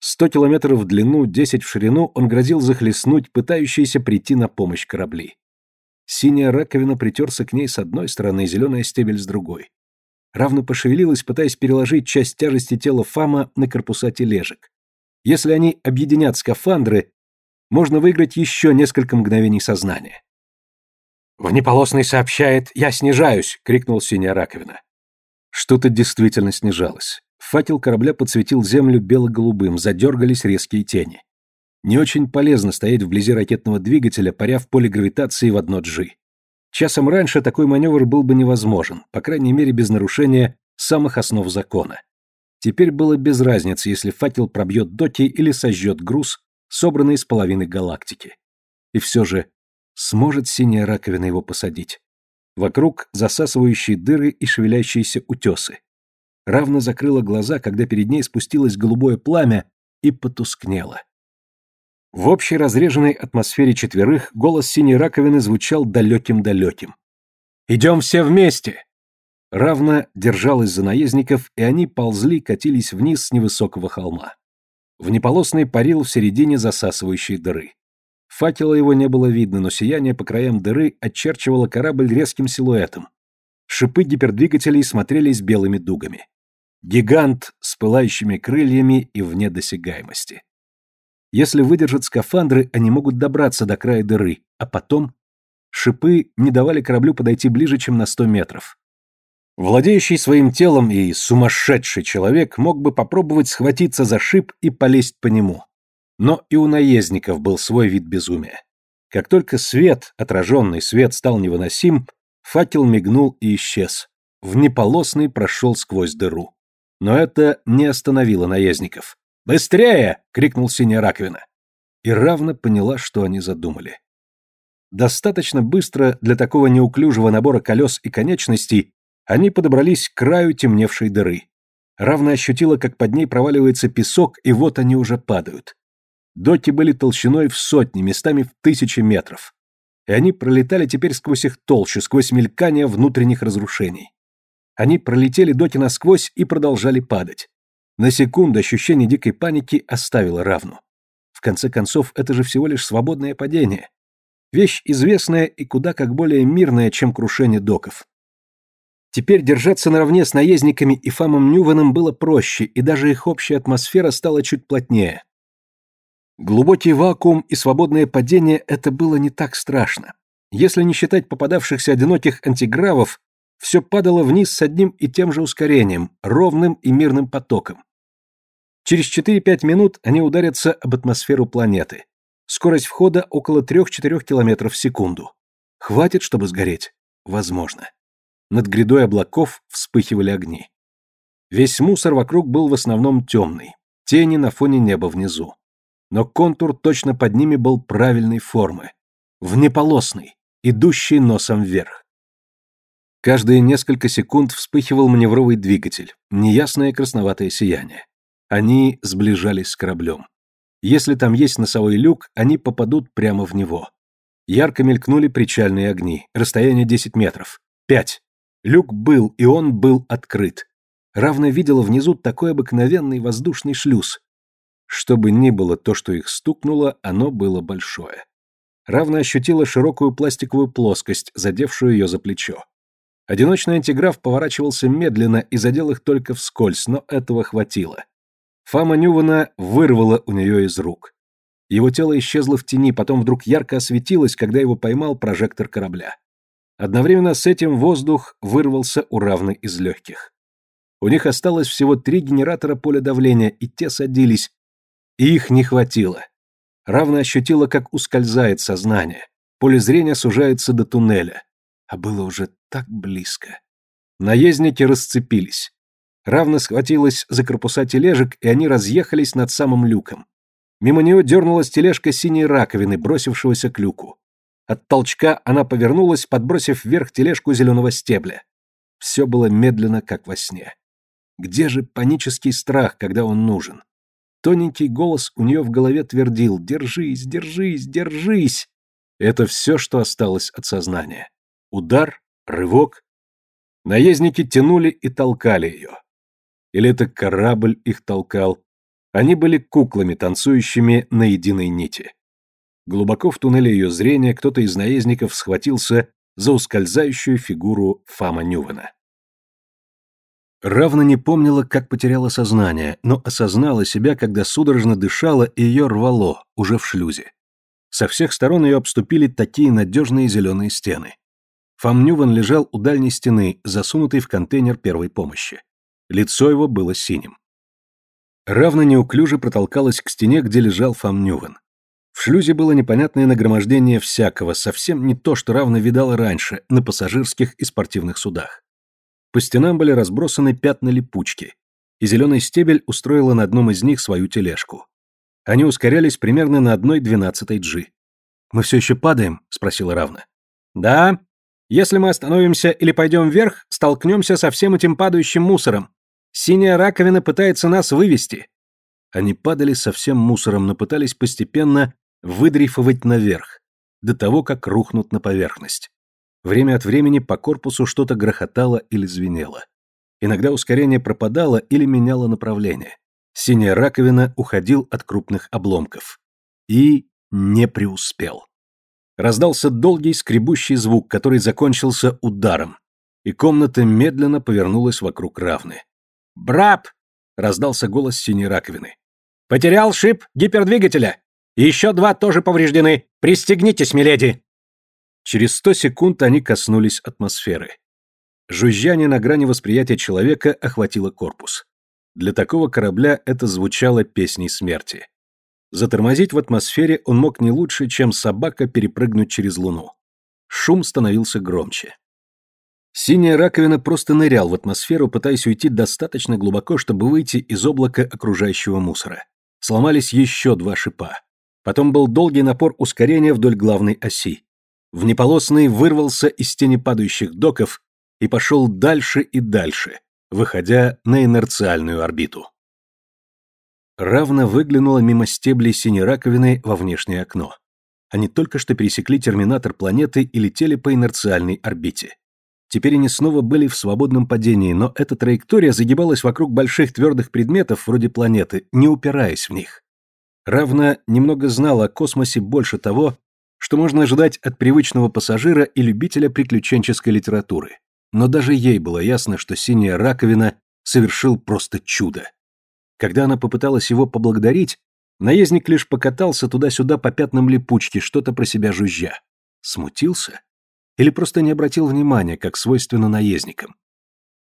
Speaker 1: Сто километров в длину, десять в ширину он грозил захлестнуть пытающиеся прийти на помощь корабли. Синяя раковина притерся к ней с одной стороны, зеленая стебель с другой. Равно пошевелилась, пытаясь переложить часть тяжести тела Фама на корпуса тележек. Если они объединят скафандры, можно выиграть еще несколько мгновений сознания. «Внеполосный сообщает, я снижаюсь!» — крикнул синяя раковина. Что-то действительно снижалось. Факел корабля подсветил землю бело-голубым, задергались резкие тени. Не очень полезно стоять вблизи ракетного двигателя, паря в поле гравитации в одно G. Часом раньше такой маневр был бы невозможен, по крайней мере без нарушения самых основ закона. Теперь было без разницы, если факел пробьет доки или сожжет груз, собранный из половины галактики. И все же Сможет синяя раковина его посадить? Вокруг засасывающие дыры и шевелящиеся утесы. Равно закрыла глаза, когда перед ней спустилось голубое пламя и потускнело. В общей разреженной атмосфере четверых голос синей раковины звучал далеким-далеким. «Идем все вместе!» Равно держалась за наездников, и они ползли, катились вниз с невысокого холма. Внеполосный парил в середине засасывающей дыры. Факела его не было видно, но сияние по краям дыры очерчивало корабль резким силуэтом. Шипы гипердвигателей смотрелись белыми дугами. Гигант с пылающими крыльями и вне досягаемости. Если выдержат скафандры, они могут добраться до края дыры, а потом... Шипы не давали кораблю подойти ближе, чем на сто метров. Владеющий своим телом и сумасшедший человек мог бы попробовать схватиться за шип и полезть по нему. Но и у наездников был свой вид безумия. Как только свет, отраженный свет, стал невыносим, факел мигнул и исчез. Внеполосный прошел сквозь дыру. Но это не остановило наездников. «Быстрее!» — крикнул синяя раковина. И равно поняла, что они задумали. Достаточно быстро для такого неуклюжего набора колес и конечностей они подобрались к краю темневшей дыры. Равно ощутила, как под ней проваливается песок, и вот они уже падают. Доки были толщиной в сотни, местами в тысячи метров. И они пролетали теперь сквозь их толщу, сквозь мелькание внутренних разрушений. Они пролетели доки насквозь и продолжали падать. На секунду ощущение дикой паники оставило равну. В конце концов, это же всего лишь свободное падение. Вещь известная и куда как более мирная, чем крушение доков. Теперь держаться наравне с наездниками и Фамом Нюваном было проще, и даже их общая атмосфера стала чуть плотнее. Глубокий вакуум и свободное падение – это было не так страшно. Если не считать попадавшихся одиноких антигравов, все падало вниз с одним и тем же ускорением, ровным и мирным потоком. Через 4-5 минут они ударятся об атмосферу планеты. Скорость входа около 3-4 км в секунду. Хватит, чтобы сгореть? Возможно. Над грядой облаков вспыхивали огни. Весь мусор вокруг был в основном темный, тени на фоне неба внизу. Но контур точно под ними был правильной формы, внеполосный, идущий носом вверх. Каждые несколько секунд вспыхивал маневровый двигатель, неясное красноватое сияние. Они сближались с кораблем. Если там есть носовой люк, они попадут прямо в него. Ярко мелькнули причальные огни. Расстояние 10 метров. 5. Люк был, и он был открыт. Равно видела внизу такой обыкновенный воздушный шлюз. Что бы ни было то, что их стукнуло, оно было большое. Равно ощутила широкую пластиковую плоскость, задевшую ее за плечо. Одиночный антиграф поворачивался медленно и задел их только вскользь, но этого хватило. Фама Нювана вырвала у нее из рук. Его тело исчезло в тени, потом вдруг ярко осветилось, когда его поймал прожектор корабля. Одновременно с этим воздух вырвался у равны из легких. У них осталось всего три генератора поля давления, и те садились, и их не хватило. Равно ощутила, как ускользает сознание. Поле зрения сужается до туннеля. А было уже так близко. Наездники расцепились. Равно схватилась за корпуса тележек, и они разъехались над самым люком. Мимо нее дернулась тележка синей раковины, бросившегося к люку. От толчка она повернулась, подбросив вверх тележку зеленого стебля. Все было медленно, как во сне. Где же панический страх, когда он нужен? Тоненький голос у нее в голове твердил «Держись, держись, держись!» Это все, что осталось от сознания. Удар, рывок. Наездники тянули и толкали ее. Или это корабль их толкал? Они были куклами, танцующими на единой нити. Глубоко в туннеле ее зрения кто-то из наездников схватился за ускользающую фигуру Фама Нювана. Равно не помнила, как потеряла сознание, но осознала себя, когда судорожно дышала и ее рвало, уже в шлюзе. Со всех сторон ее обступили такие надежные зеленые стены. Фам Нюван лежал у дальней стены, засунутый в контейнер первой помощи. Лицо его было синим. Равно неуклюже протолкалась к стене, где лежал Фам Нювен. В шлюзе было непонятное нагромождение всякого, совсем не то, что равно видала раньше, на пассажирских и спортивных судах. По стенам были разбросаны пятна липучки, и зеленый стебель устроила на одном из них свою тележку. Они ускорялись примерно на одной двенадцатой джи. «Мы все еще падаем?» — спросила Равна. «Да. Если мы остановимся или пойдем вверх, столкнемся со всем этим падающим мусором. Синяя раковина пытается нас вывести. Они падали со всем мусором, но пытались постепенно выдрейфовать наверх, до того, как рухнут на поверхность. Время от времени по корпусу что-то грохотало или звенело. Иногда ускорение пропадало или меняло направление. Синяя раковина уходил от крупных обломков. И не преуспел. Раздался долгий скребущий звук, который закончился ударом, и комната медленно повернулась вокруг равны. «Браб!» — раздался голос синей раковины. «Потерял шип гипердвигателя! еще два тоже повреждены! Пристегнитесь, миледи!» Через сто секунд они коснулись атмосферы. Жужжание на грани восприятия человека охватило корпус. Для такого корабля это звучало песней смерти. Затормозить в атмосфере он мог не лучше, чем собака перепрыгнуть через луну. Шум становился громче. Синяя раковина просто нырял в атмосферу, пытаясь уйти достаточно глубоко, чтобы выйти из облака окружающего мусора. Сломались еще два шипа. Потом был долгий напор ускорения вдоль главной оси. Внеполосный вырвался из тени падающих доков и пошел дальше и дальше, выходя на инерциальную орбиту. Равно выглянула мимо стеблей синей раковины во внешнее окно. Они только что пересекли терминатор планеты и летели по инерциальной орбите. Теперь они снова были в свободном падении, но эта траектория загибалась вокруг больших твердых предметов вроде планеты, не упираясь в них. Равна немного знала о космосе больше того, что можно ожидать от привычного пассажира и любителя приключенческой литературы. Но даже ей было ясно, что синяя раковина совершил просто чудо. Когда она попыталась его поблагодарить, наездник лишь покатался туда-сюда по пятнам липучки, что-то про себя жужжа. Смутился? Или просто не обратил внимания, как свойственно наездникам?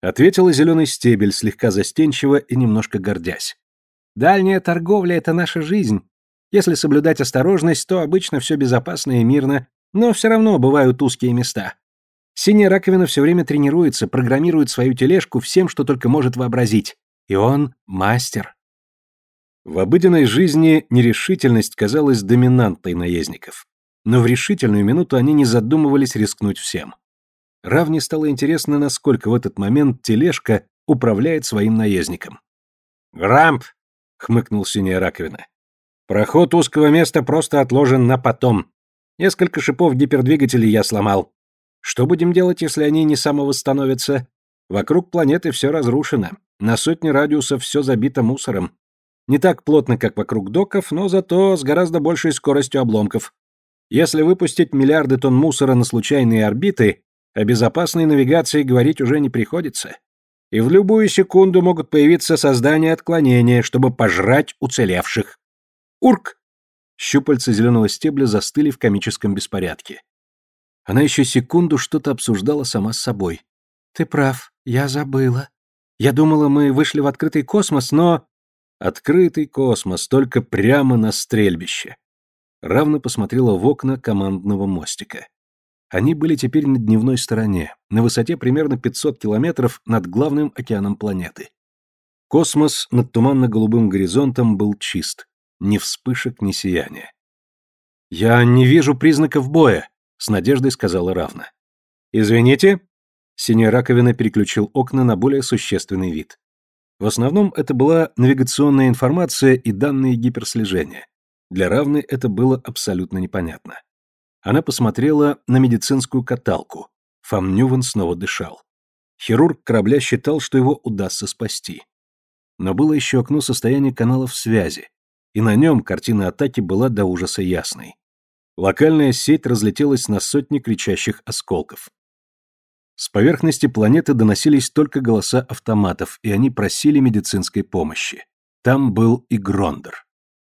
Speaker 1: Ответила зеленый стебель, слегка застенчиво и немножко гордясь. «Дальняя торговля — это наша жизнь. Если соблюдать осторожность, то обычно все безопасно и мирно, но все равно бывают узкие места. Синяя раковина все время тренируется, программирует свою тележку всем, что только может вообразить. И он мастер. В обыденной жизни нерешительность казалась доминантной наездников. Но в решительную минуту они не задумывались рискнуть всем. Равне стало интересно, насколько в этот момент тележка управляет своим наездником. «Грамп!» — хмыкнул синяя раковина. «Проход узкого места просто отложен на потом. Несколько шипов гипердвигателей я сломал. Что будем делать, если они не самовосстановятся? Вокруг планеты все разрушено. На сотни радиусов все забито мусором. Не так плотно, как вокруг доков, но зато с гораздо большей скоростью обломков. Если выпустить миллиарды тонн мусора на случайные орбиты, о безопасной навигации говорить уже не приходится. И в любую секунду могут появиться создания отклонения, чтобы пожрать уцелевших. Урк! Щупальца зеленого стебля застыли в комическом беспорядке. Она еще секунду что-то обсуждала сама с собой. «Ты прав, я забыла. Я думала, мы вышли в открытый космос, но...» Открытый космос, только прямо на стрельбище. Равно посмотрела в окна командного мостика. Они были теперь на дневной стороне, на высоте примерно 500 километров над главным океаном планеты. Космос над туманно-голубым горизонтом был чист. Ни вспышек, ни сияния. «Я не вижу признаков боя», — с надеждой сказала Равна. «Извините?» Синяя раковина переключил окна на более существенный вид. В основном это была навигационная информация и данные гиперслежения. Для Равны это было абсолютно непонятно. Она посмотрела на медицинскую каталку. Фам Нювен снова дышал. Хирург корабля считал, что его удастся спасти. Но было еще окно состояния каналов связи, и на нем картина атаки была до ужаса ясной. Локальная сеть разлетелась на сотни кричащих осколков. С поверхности планеты доносились только голоса автоматов, и они просили медицинской помощи. Там был и Грондер.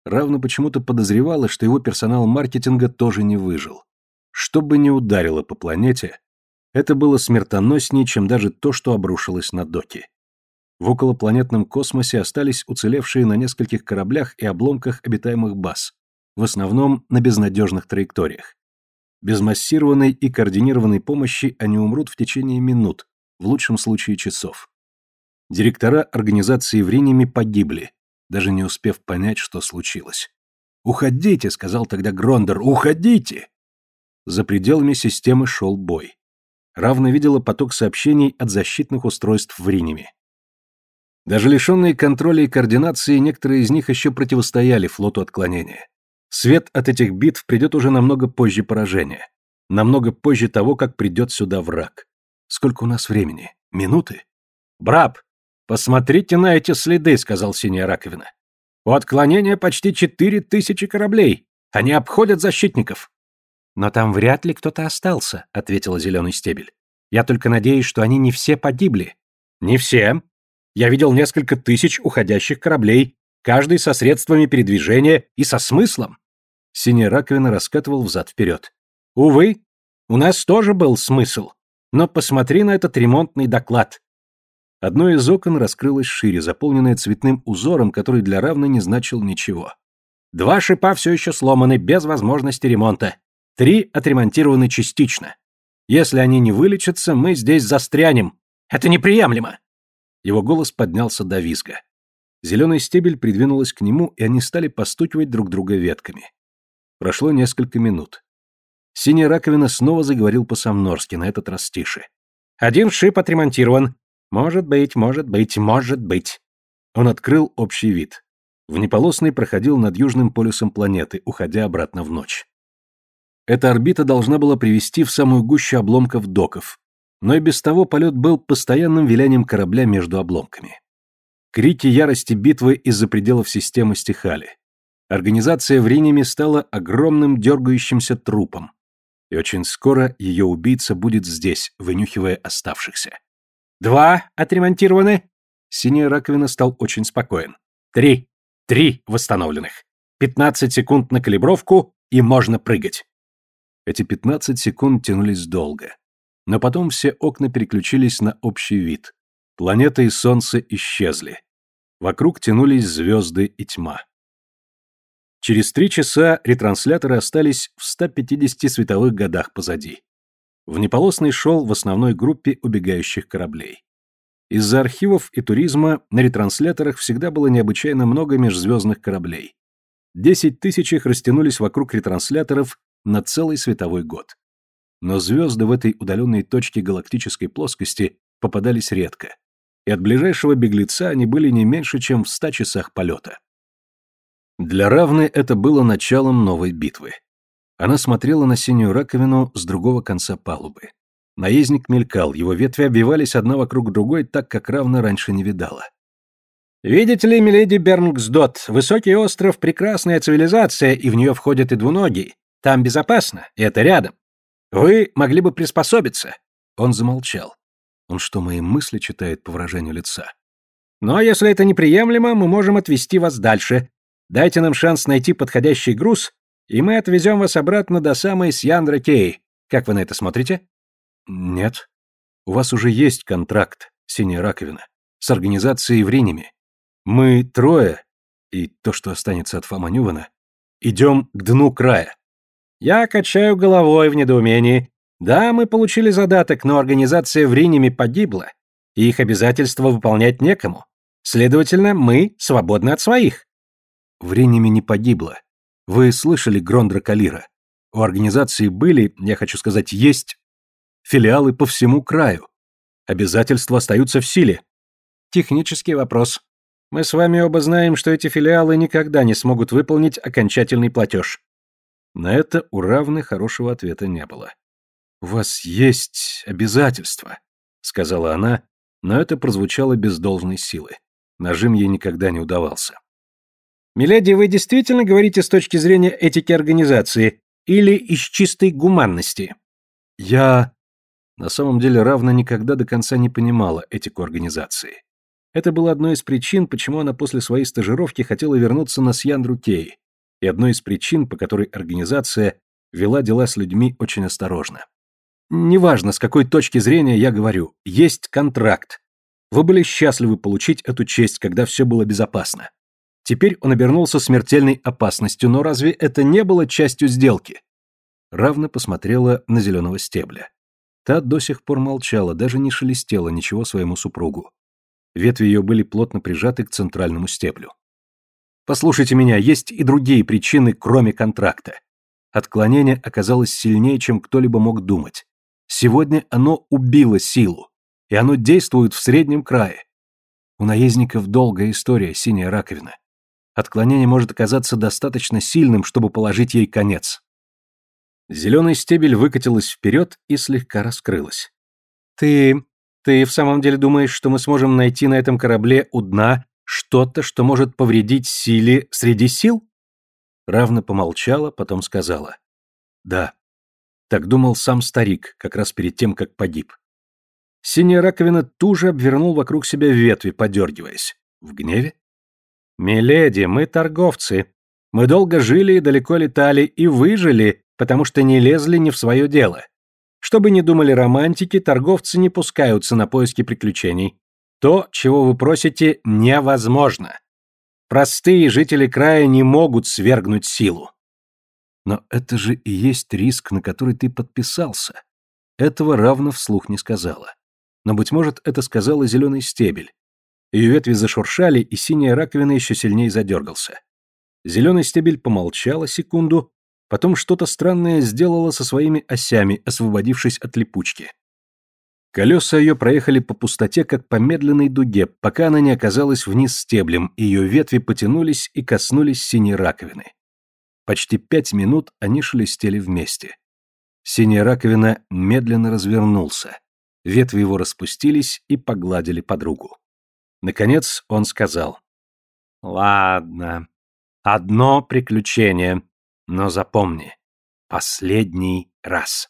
Speaker 1: Равно почему-то подозревала, что его персонал маркетинга тоже не выжил. Что бы ни ударило по планете, это было смертоноснее, чем даже то, что обрушилось на доки. В околопланетном космосе остались уцелевшие на нескольких кораблях и обломках обитаемых баз, в основном на безнадежных траекториях. Без массированной и координированной помощи они умрут в течение минут, в лучшем случае часов. Директора организации в Риниме погибли, даже не успев понять, что случилось. «Уходите!» — сказал тогда Грондер. «Уходите!» За пределами системы шел бой. Равно видела поток сообщений от защитных устройств в Риниме. Даже лишенные контроля и координации, некоторые из них еще противостояли флоту отклонения. Свет от этих битв придет уже намного позже поражения. Намного позже того, как придет сюда враг. Сколько у нас времени? Минуты? Браб, посмотрите на эти следы, сказал синяя раковина. У отклонения почти четыре тысячи кораблей. Они обходят защитников. Но там вряд ли кто-то остался, ответила зеленый стебель. Я только надеюсь, что они не все погибли. Не все, я видел несколько тысяч уходящих кораблей, каждый со средствами передвижения и со смыслом. Синяя раковина раскатывал взад-вперед. Увы, у нас тоже был смысл. Но посмотри на этот ремонтный доклад. Одно из окон раскрылось шире, заполненное цветным узором, который для равны не значил ничего. Два шипа все еще сломаны, без возможности ремонта. Три отремонтированы частично. Если они не вылечатся, мы здесь застрянем. Это неприемлемо. Его голос поднялся до визга. Зеленый стебель придвинулась к нему, и они стали постукивать друг друга ветками. Прошло несколько минут. Синяя раковина снова заговорил по-самнорски, на этот раз тише. «Один шип отремонтирован. Может быть, может быть, может быть». Он открыл общий вид. Внеполосный проходил над южным полюсом планеты, уходя обратно в ночь. Эта орбита должна была привести в самую гущу обломков доков, но и без того полет был постоянным вилянием корабля между обломками. Крики ярости битвы из-за пределов системы стихали. Организация в Риниме стала огромным дергающимся трупом, и очень скоро ее убийца будет здесь, вынюхивая оставшихся. «Два отремонтированы?» Синяя раковина стал очень спокоен. «Три! Три восстановленных! Пятнадцать секунд на калибровку, и можно прыгать!» Эти пятнадцать секунд тянулись долго. Но потом все окна переключились на общий вид. Планета и Солнце исчезли. Вокруг тянулись звезды и тьма. Через три часа ретрансляторы остались в 150 световых годах позади. Внеполосный шел в основной группе убегающих кораблей. Из-за архивов и туризма на ретрансляторах всегда было необычайно много межзвездных кораблей. Десять тысяч их растянулись вокруг ретрансляторов на целый световой год. Но звезды в этой удаленной точке галактической плоскости попадались редко, и от ближайшего беглеца они были не меньше, чем в ста часах полета. Для Равны это было началом новой битвы. Она смотрела на синюю раковину с другого конца палубы. Наездник мелькал, его ветви обвивались одна вокруг другой, так как равно раньше не видала.
Speaker 2: «Видите ли, миледи Бернгсдот, высокий остров — прекрасная цивилизация, и в нее входят и двуногие. Там безопасно, и это рядом. Вы могли бы приспособиться».
Speaker 1: Он замолчал. Он что, мои мысли читает по выражению лица?
Speaker 2: «Но если это неприемлемо, мы можем отвезти вас дальше. Дайте нам шанс найти подходящий груз, и мы отвезем вас обратно до самой Сьяндра Кей. Как вы на это смотрите?»
Speaker 1: «Нет. У вас уже есть контракт, Синяя Раковина, с организацией в Риниме. Мы трое, и то, что останется от Фома Нювана, идем к дну края».
Speaker 2: Я качаю головой в недоумении. Да, мы получили задаток, но организация в Риниме погибла, и их обязательства выполнять некому. Следовательно, мы свободны от своих.
Speaker 1: В Риниме не погибло. Вы слышали Грондра Калира? У организации были, я хочу сказать, есть филиалы по всему краю. Обязательства остаются в силе.
Speaker 2: Технический вопрос. Мы с вами оба знаем, что эти филиалы никогда не смогут выполнить окончательный платеж.
Speaker 1: На это у равны хорошего ответа не было. «У вас есть обязательства», — сказала она, но это прозвучало без должной силы. Нажим ей никогда не удавался.
Speaker 2: «Миледи, вы действительно говорите с точки зрения этики организации или из чистой гуманности?»
Speaker 1: «Я...» На самом деле Равна никогда до конца не понимала этику организации. Это было одной из причин, почему она после своей стажировки хотела вернуться на Сьяндру Кей, и одной из причин, по которой организация вела дела с людьми очень осторожно. Неважно, с какой точки зрения я говорю, есть контракт. Вы были счастливы получить эту честь, когда все было безопасно. Теперь он обернулся смертельной опасностью, но разве это не было частью сделки? Равно посмотрела на зеленого стебля. Та до сих пор молчала, даже не шелестела ничего своему супругу. Ветви ее были плотно прижаты к центральному стеблю. «Послушайте меня, есть и другие причины, кроме контракта. Отклонение оказалось сильнее, чем кто-либо мог думать. Сегодня оно убило силу, и оно действует в среднем крае. У наездников долгая история, синяя раковина. Отклонение может оказаться достаточно сильным, чтобы положить ей конец. Зеленый стебель выкатилась вперед и слегка раскрылась.
Speaker 2: «Ты... ты в самом деле думаешь, что мы сможем найти на этом корабле у дна что-то, что может повредить силе среди сил?»
Speaker 1: Равно помолчала, потом сказала. «Да». Так думал сам старик, как раз перед тем, как погиб. Синяя раковина туже обвернул вокруг себя ветви, подергиваясь. В гневе?
Speaker 2: «Миледи, мы торговцы. Мы долго жили и далеко летали, и выжили, потому что не лезли не в свое дело. Что бы ни думали романтики, торговцы не пускаются на поиски приключений. То, чего вы просите, невозможно. Простые жители края не могут свергнуть силу.
Speaker 1: Но это же и есть риск, на который ты подписался. Этого равно вслух не сказала. Но, быть может, это сказала зеленый стебель, ее ветви зашуршали, и синяя раковина еще сильнее задергался. Зеленый стебель помолчала секунду, потом что-то странное сделала со своими осями, освободившись от липучки. Колеса ее проехали по пустоте, как по медленной дуге, пока она не оказалась вниз стеблем, и ее ветви потянулись и коснулись синей раковины. Почти пять минут они шелестели вместе. Синяя раковина медленно развернулся. Ветви его распустились и погладили подругу. Наконец он сказал.
Speaker 2: «Ладно. Одно приключение. Но запомни. Последний раз».